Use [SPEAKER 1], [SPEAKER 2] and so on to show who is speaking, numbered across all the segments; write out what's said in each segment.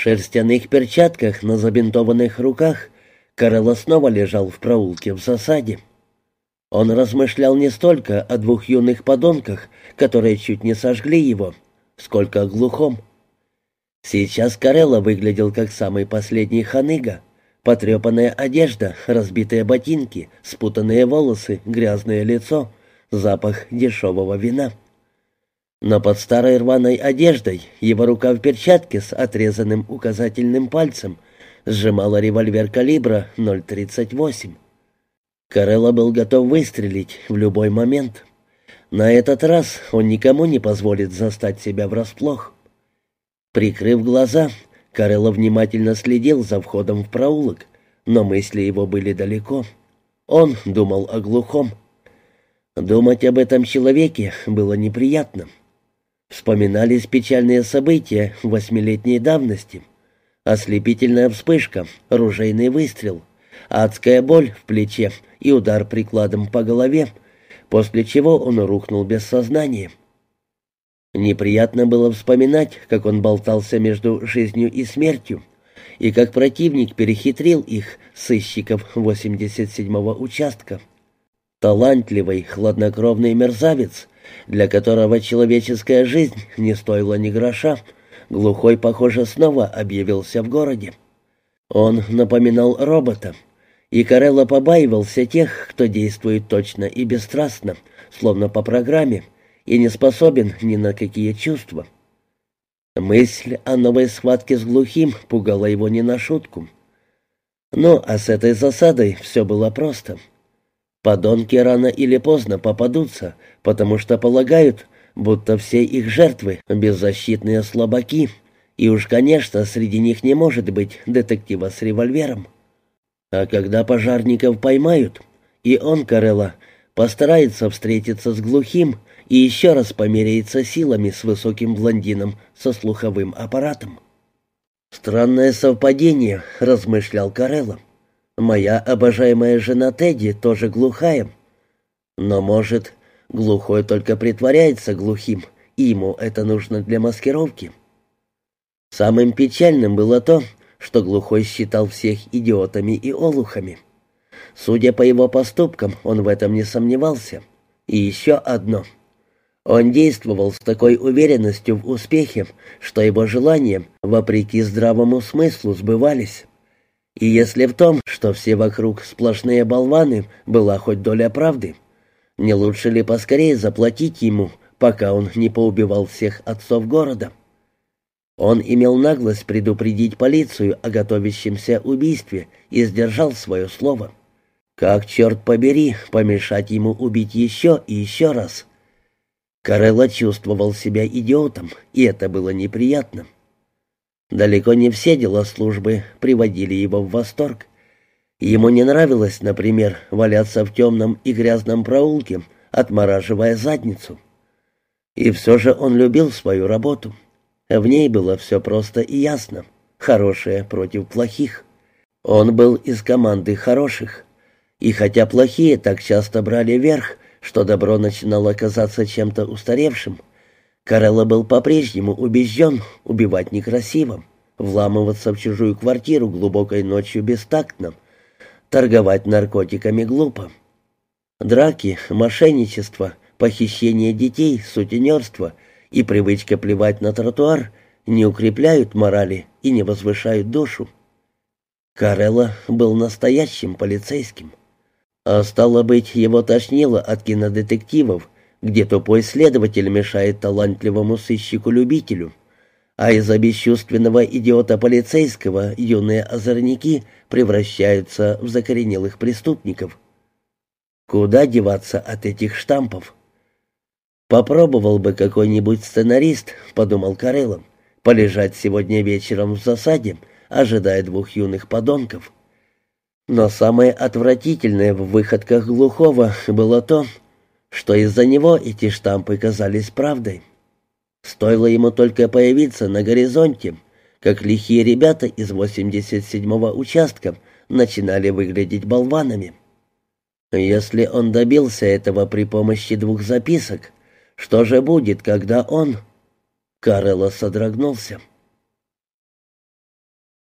[SPEAKER 1] шерстяных перчатках на забинтованных руках Карелла снова лежал в проулке в засаде. Он размышлял не столько о двух юных подонках, которые чуть не сожгли его, сколько о глухом. Сейчас Карелла выглядел как самый последний ханыга. Потрепанная одежда, разбитые ботинки, спутанные волосы, грязное лицо, запах дешевого вина. Но под старой рваной одеждой его рука в перчатке с отрезанным указательным пальцем сжимала револьвер калибра 0,38. Карелла был готов выстрелить в любой момент. На этот раз он никому не позволит застать себя врасплох. Прикрыв глаза, Карелло внимательно следил за входом в проулок, но мысли его были далеко. Он думал о глухом. Думать об этом человеке было неприятно. Вспоминались печальные события восьмилетней давности. Ослепительная вспышка, ружейный выстрел, адская боль в плече и удар прикладом по голове, после чего он рухнул без сознания. Неприятно было вспоминать, как он болтался между жизнью и смертью, и как противник перехитрил их, сыщиков 87-го участка. Талантливый, хладнокровный мерзавец, для которого человеческая жизнь не стоила ни гроша, глухой, похоже, снова объявился в городе. Он напоминал робота, и Карелло побаивался тех, кто действует точно и бесстрастно, словно по программе, и не способен ни на какие чувства. Мысль о новой схватке с глухим пугала его не на шутку. Ну, а с этой засадой все было просто. Подонки рано или поздно попадутся, потому что полагают, будто все их жертвы — беззащитные слабаки, и уж, конечно, среди них не может быть детектива с револьвером. А когда пожарников поймают, и он, Карелла, постарается встретиться с глухим и еще раз померяется силами с высоким блондином со слуховым аппаратом. «Странное совпадение», — размышлял Карелла. «Моя обожаемая жена Тедди тоже глухая. Но, может, глухой только притворяется глухим, и ему это нужно для маскировки». Самым печальным было то, что глухой считал всех идиотами и олухами. Судя по его поступкам, он в этом не сомневался. И еще одно — он действовал с такой уверенностью в успехе, что его желания, вопреки здравому смыслу, сбывались. И если в том, что все вокруг сплошные болваны, была хоть доля правды, не лучше ли поскорее заплатить ему, пока он не поубивал всех отцов города? Он имел наглость предупредить полицию о готовящемся убийстве и сдержал свое слово. Как, черт побери, помешать ему убить еще и еще раз? Карелла чувствовал себя идиотом, и это было неприятно. Далеко не все дела службы приводили его в восторг. Ему не нравилось, например, валяться в темном и грязном проулке, отмораживая задницу. И все же он любил свою работу. В ней было все просто и ясно. Хорошее против плохих. Он был из команды хороших. И хотя плохие так часто брали верх, что добро начинало казаться чем-то устаревшим. Карелла был по-прежнему убежден, убивать некрасиво, вламываться в чужую квартиру глубокой ночью бестактно, торговать наркотиками глупо. Драки, мошенничество, похищение детей, сутенерство и привычка плевать на тротуар не укрепляют морали и не возвышают душу. Карелла был настоящим полицейским. А стало быть, его тошнило от кинодетективов, где тупой следователь мешает талантливому сыщику-любителю, а из-за бесчувственного идиота-полицейского юные озорники превращаются в закоренелых преступников. Куда деваться от этих штампов? «Попробовал бы какой-нибудь сценарист», — подумал Карелов, — «полежать сегодня вечером в засаде, ожидая двух юных подонков». Но самое отвратительное в выходках Глухого было то, что из-за него эти штампы казались правдой. Стоило ему только появиться на горизонте, как лихие ребята из 87-го участка начинали выглядеть болванами. Если он добился этого при помощи двух записок, что же будет, когда он... Карелло содрогнулся.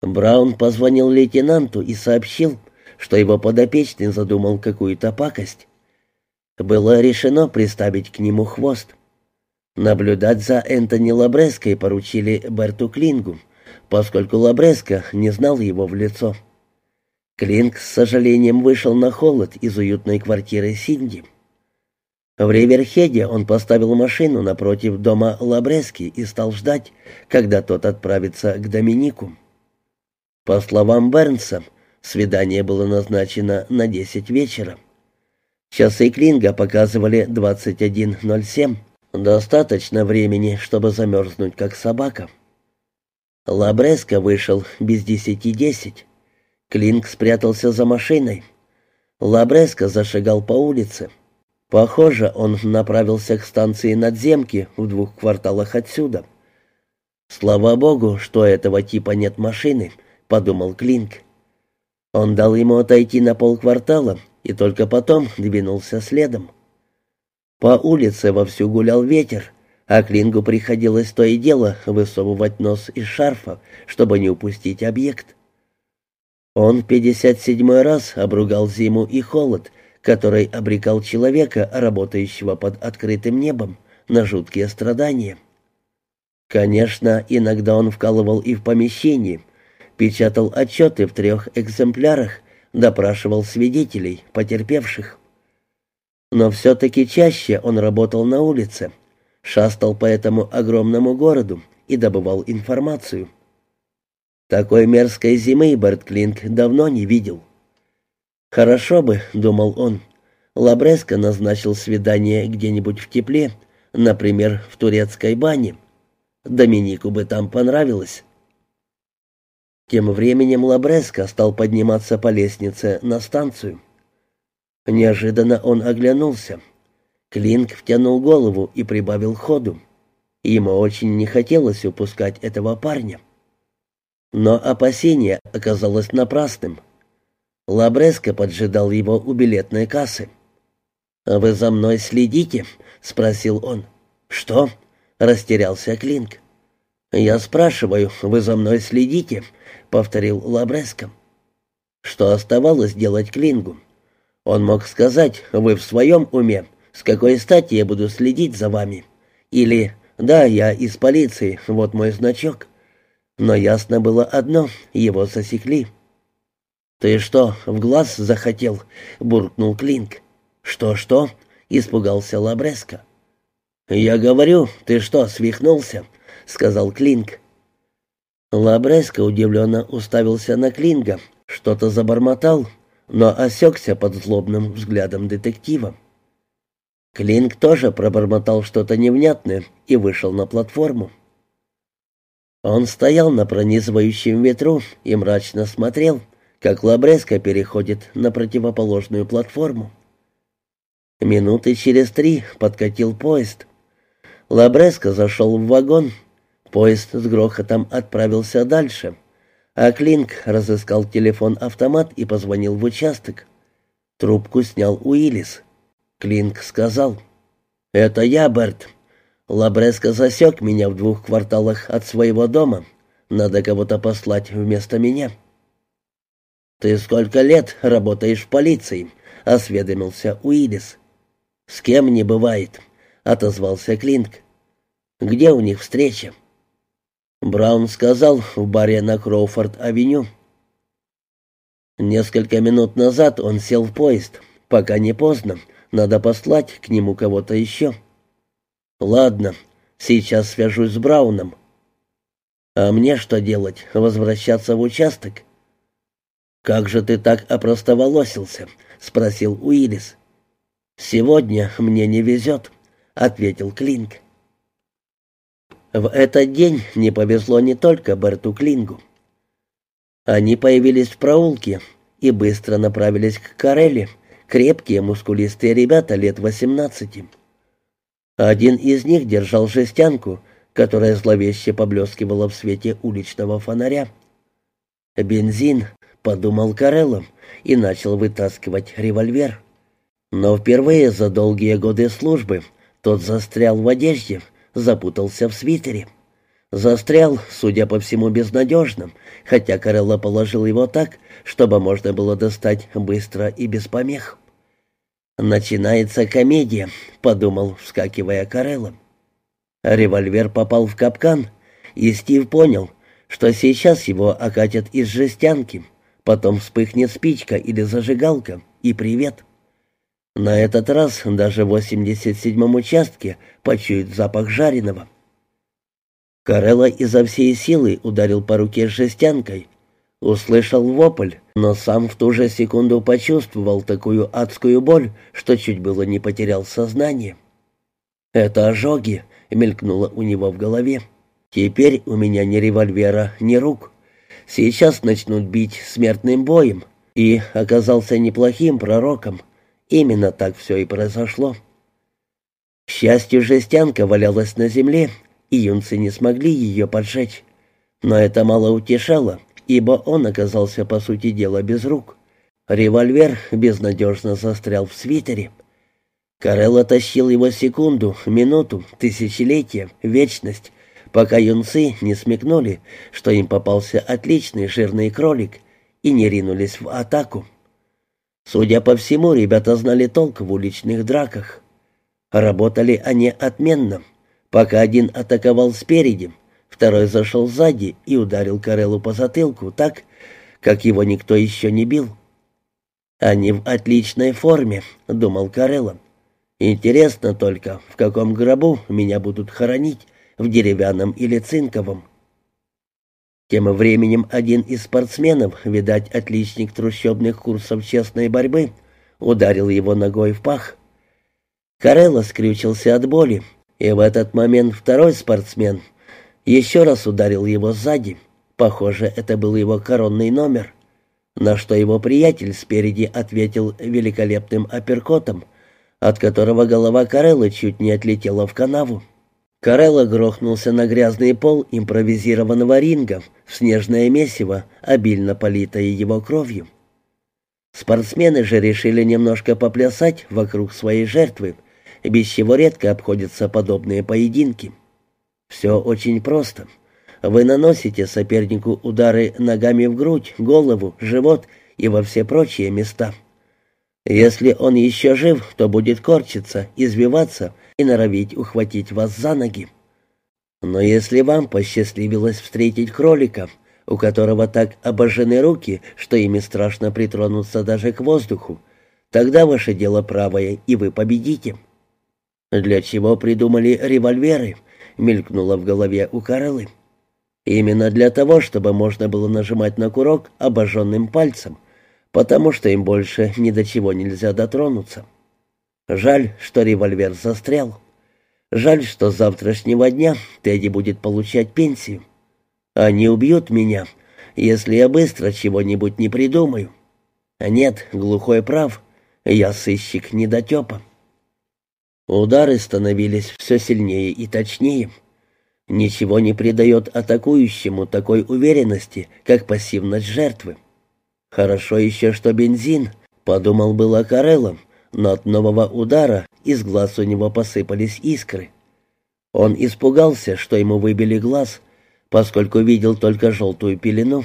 [SPEAKER 1] Браун позвонил лейтенанту и сообщил, что его подопечный задумал какую-то пакость. Было решено приставить к нему хвост. Наблюдать за Энтони Лабреской поручили Берту Клингу, поскольку Лабреско не знал его в лицо. Клинг с сожалением вышел на холод из уютной квартиры Синди. В Риверхеде он поставил машину напротив дома Лабрески и стал ждать, когда тот отправится к Доминику. По словам Бернса, свидание было назначено на 10 вечера. Часы Клинга показывали 21.07. Достаточно времени, чтобы замерзнуть, как собака. Лабреско вышел без десяти десять. Клинг спрятался за машиной. Лабреско зашагал по улице. Похоже, он направился к станции надземки в двух кварталах отсюда. «Слава богу, что этого типа нет машины», — подумал Клинк. Он дал ему отойти на полквартала и только потом двинулся следом. По улице вовсю гулял ветер, а Клингу приходилось то и дело высовывать нос из шарфа, чтобы не упустить объект. Он в пятьдесят седьмой раз обругал зиму и холод, который обрекал человека, работающего под открытым небом, на жуткие страдания. Конечно, иногда он вкалывал и в помещении, печатал отчеты в трех экземплярах, допрашивал свидетелей, потерпевших. Но все-таки чаще он работал на улице, шастал по этому огромному городу и добывал информацию. Такой мерзкой зимы Берт Клинк давно не видел. «Хорошо бы», — думал он, — Лабреско назначил свидание где-нибудь в тепле, например, в турецкой бане. Доминику бы там понравилось. Тем временем Лабреско стал подниматься по лестнице на станцию. Неожиданно он оглянулся. Клинк втянул голову и прибавил ходу. Ему очень не хотелось упускать этого парня. Но опасение оказалось напрасным. Лабреско поджидал его у билетной кассы. «Вы за мной следите?» — спросил он. «Что?» — растерялся Клинк. «Я спрашиваю, вы за мной следите?» — повторил Лабреско. Что оставалось делать Клингу? Он мог сказать, вы в своем уме, с какой стати я буду следить за вами? Или, да, я из полиции, вот мой значок. Но ясно было одно, его засекли. «Ты что, в глаз захотел?» — буркнул Клинк. «Что-что?» — испугался Лабреско. «Я говорю, ты что, свихнулся?» — сказал Клинк. Лабреско удивленно уставился на Клинга, что-то забормотал, но осекся под злобным взглядом детектива. Клинк тоже пробормотал что-то невнятное и вышел на платформу. Он стоял на пронизывающем ветру и мрачно смотрел, как Лабреско переходит на противоположную платформу. Минуты через три подкатил поезд. Лабреско зашел в вагон. Поезд с грохотом отправился дальше, а Клинк разыскал телефон-автомат и позвонил в участок. Трубку снял Уиллис. Клинк сказал, «Это я, Берт. Лабреско засек меня в двух кварталах от своего дома. Надо кого-то послать вместо меня». «Ты сколько лет работаешь в полиции?» — осведомился Уиллис. «С кем не бывает», — отозвался Клинк. «Где у них встреча?» Браун сказал в баре на Кроуфорд-авеню. Несколько минут назад он сел в поезд. Пока не поздно, надо послать к нему кого-то еще. Ладно, сейчас свяжусь с Брауном. А мне что делать, возвращаться в участок? «Как же ты так опростоволосился?» — спросил Уиллис. «Сегодня мне не везет», — ответил Клинк. В этот день не повезло не только Берту Клингу. Они появились в проулке и быстро направились к Карелли, крепкие мускулистые ребята лет восемнадцати. Один из них держал жестянку, которая зловеще поблескивала в свете уличного фонаря. «Бензин», — подумал Карелло и начал вытаскивать револьвер. Но впервые за долгие годы службы тот застрял в одежде, запутался в свитере. Застрял, судя по всему, безнадежным, хотя Карелла положил его так, чтобы можно было достать быстро и без помех. «Начинается комедия», — подумал, вскакивая Карелла. Револьвер попал в капкан, и Стив понял, что сейчас его окатят из жестянки, потом вспыхнет спичка или зажигалка, и привет. На этот раз даже в 87-м участке почует запах жареного. Карелла изо всей силы ударил по руке жестянкой. Услышал вопль, но сам в ту же секунду почувствовал такую адскую боль, что чуть было не потерял сознание. «Это ожоги», — мелькнуло у него в голове. «Теперь у меня ни револьвера, ни рук. Сейчас начнут бить смертным боем». И оказался неплохим пророком. Именно так все и произошло. К счастью, жестянка валялась на земле, и юнцы не смогли ее поджечь. Но это мало утешало, ибо он оказался, по сути дела, без рук. Револьвер безнадежно застрял в свитере. Карелла тащил его секунду, минуту, тысячелетие, вечность, пока юнцы не смекнули, что им попался отличный жирный кролик, и не ринулись в атаку. Судя по всему, ребята знали толк в уличных драках. Работали они отменно, Пока один атаковал спереди, второй зашел сзади и ударил Карелу по затылку так, как его никто еще не бил. «Они в отличной форме», — думал Карелла. «Интересно только, в каком гробу меня будут хоронить, в деревянном или цинковом». Тем временем один из спортсменов, видать, отличник трущобных курсов честной борьбы, ударил его ногой в пах. Карелла скрючился от боли, и в этот момент второй спортсмен еще раз ударил его сзади. Похоже, это был его коронный номер. На что его приятель спереди ответил великолепным апперкотом, от которого голова Кареллы чуть не отлетела в канаву. Карелла грохнулся на грязный пол импровизированного ринга в снежное месиво, обильно политое его кровью. Спортсмены же решили немножко поплясать вокруг своей жертвы, без чего редко обходятся подобные поединки. Все очень просто. Вы наносите сопернику удары ногами в грудь, голову, живот и во все прочие места. Если он еще жив, то будет корчиться, извиваться и норовить ухватить вас за ноги. Но если вам посчастливилось встретить кролика, у которого так обожжены руки, что ими страшно притронуться даже к воздуху, тогда ваше дело правое, и вы победите. «Для чего придумали револьверы?» — мелькнуло в голове у Карелы. «Именно для того, чтобы можно было нажимать на курок обожженным пальцем, потому что им больше ни до чего нельзя дотронуться. Жаль, что револьвер застрял. Жаль, что с завтрашнего дня Тедди будет получать пенсию. Они убьют меня, если я быстро чего-нибудь не придумаю. Нет, глухой прав, я сыщик недотепа». Удары становились все сильнее и точнее. Ничего не придает атакующему такой уверенности, как пассивность жертвы. Хорошо еще, что бензин, подумал было Карелло, но от нового удара из глаз у него посыпались искры. Он испугался, что ему выбили глаз, поскольку видел только желтую пелену.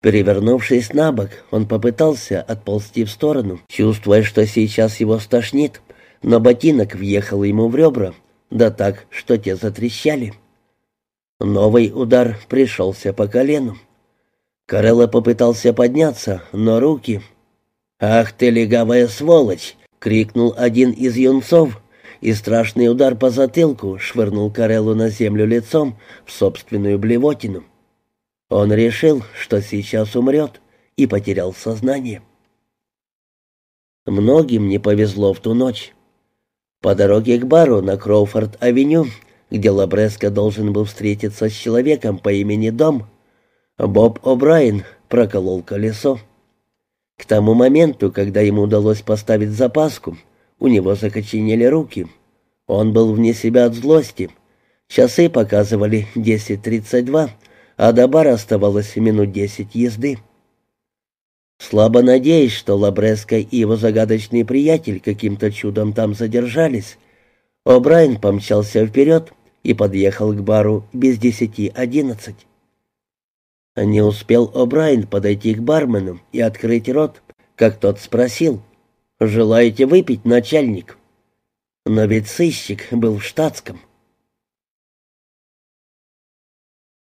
[SPEAKER 1] Перевернувшись на бок, он попытался отползти в сторону, чувствуя, что сейчас его стошнит, но ботинок въехал ему в ребра, да так, что те затрещали. Новый удар пришелся по колену. Карелла попытался подняться, но руки... «Ах ты, легавая сволочь!» — крикнул один из юнцов, и страшный удар по затылку швырнул Кареллу на землю лицом в собственную блевотину. Он решил, что сейчас умрет, и потерял сознание. Многим не повезло в ту ночь. По дороге к бару на Кроуфорд-авеню, где Лабреско должен был встретиться с человеком по имени Дом, Боб О'Брайен проколол колесо. К тому моменту, когда ему удалось поставить запаску, у него закоченели руки. Он был вне себя от злости. Часы показывали 10.32, а до бара оставалось минут десять езды. Слабо надеясь, что Лабреско и его загадочный приятель каким-то чудом там задержались, О'Брайен помчался вперед и подъехал к бару без десяти одиннадцать. Не успел О'Брайен подойти к бармену и открыть рот, как тот спросил, «Желаете выпить, начальник?» Но ведь сыщик был в штатском.